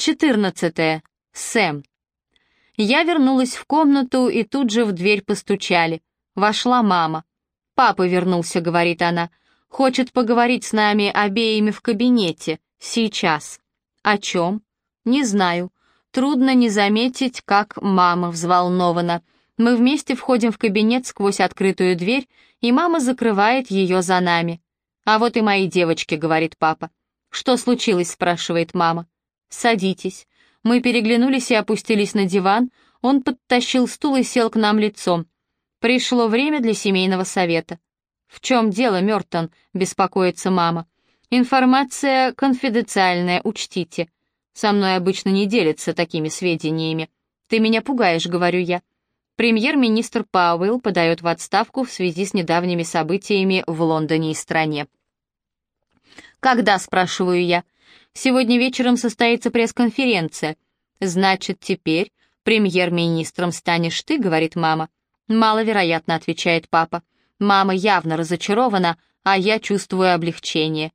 14. Сэм. Я вернулась в комнату, и тут же в дверь постучали. Вошла мама. «Папа вернулся», — говорит она. «Хочет поговорить с нами обеими в кабинете. Сейчас». «О чем?» «Не знаю. Трудно не заметить, как мама взволнована. Мы вместе входим в кабинет сквозь открытую дверь, и мама закрывает ее за нами. «А вот и мои девочки», — говорит папа. «Что случилось?» — спрашивает мама. «Садитесь». Мы переглянулись и опустились на диван. Он подтащил стул и сел к нам лицом. Пришло время для семейного совета. «В чем дело, Мертон?» — беспокоится мама. «Информация конфиденциальная, учтите. Со мной обычно не делятся такими сведениями. Ты меня пугаешь», — говорю я. Премьер-министр Пауэлл подает в отставку в связи с недавними событиями в Лондоне и стране. «Когда?» — спрашиваю я. Сегодня вечером состоится пресс-конференция. Значит, теперь премьер-министром станешь ты, говорит мама. Маловероятно, отвечает папа. Мама явно разочарована, а я чувствую облегчение.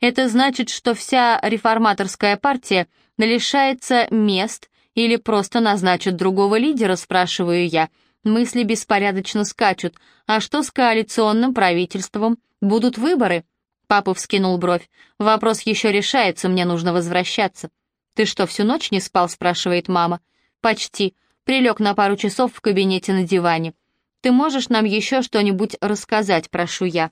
Это значит, что вся реформаторская партия лишается мест или просто назначат другого лидера, спрашиваю я. Мысли беспорядочно скачут. А что с коалиционным правительством? Будут выборы? Папа вскинул бровь. «Вопрос еще решается, мне нужно возвращаться». «Ты что, всю ночь не спал?» — спрашивает мама. «Почти. Прилег на пару часов в кабинете на диване. Ты можешь нам еще что-нибудь рассказать, прошу я?»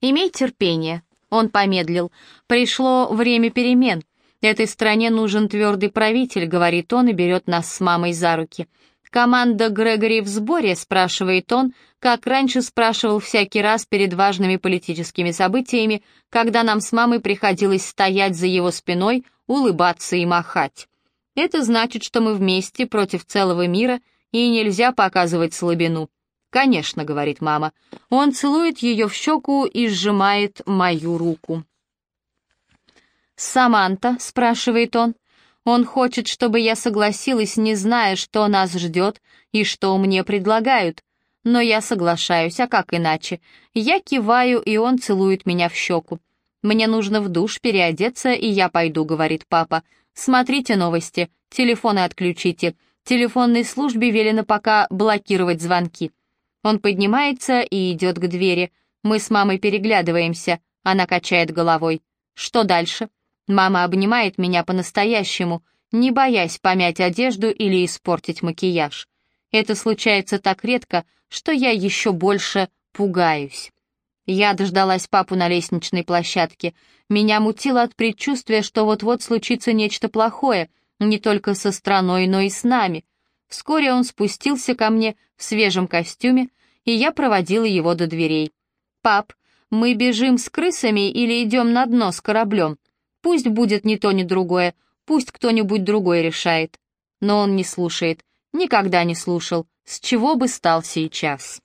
«Имей терпение». Он помедлил. «Пришло время перемен. Этой стране нужен твердый правитель», — говорит он и берет нас с мамой за руки. «Команда Грегори в сборе?» — спрашивает он, как раньше спрашивал всякий раз перед важными политическими событиями, когда нам с мамой приходилось стоять за его спиной, улыбаться и махать. Это значит, что мы вместе против целого мира, и нельзя показывать слабину. «Конечно», — говорит мама. Он целует ее в щеку и сжимает мою руку. «Саманта?» — спрашивает он. Он хочет, чтобы я согласилась, не зная, что нас ждет и что мне предлагают. Но я соглашаюсь, а как иначе? Я киваю, и он целует меня в щеку. «Мне нужно в душ переодеться, и я пойду», — говорит папа. «Смотрите новости, телефоны отключите. Телефонной службе велено пока блокировать звонки». Он поднимается и идет к двери. Мы с мамой переглядываемся. Она качает головой. «Что дальше?» Мама обнимает меня по-настоящему, не боясь помять одежду или испортить макияж. Это случается так редко, что я еще больше пугаюсь. Я дождалась папу на лестничной площадке. Меня мутило от предчувствия, что вот-вот случится нечто плохое, не только со страной, но и с нами. Вскоре он спустился ко мне в свежем костюме, и я проводила его до дверей. «Пап, мы бежим с крысами или идем на дно с кораблем?» Пусть будет ни то, ни другое, пусть кто-нибудь другой решает. Но он не слушает, никогда не слушал, с чего бы стал сейчас.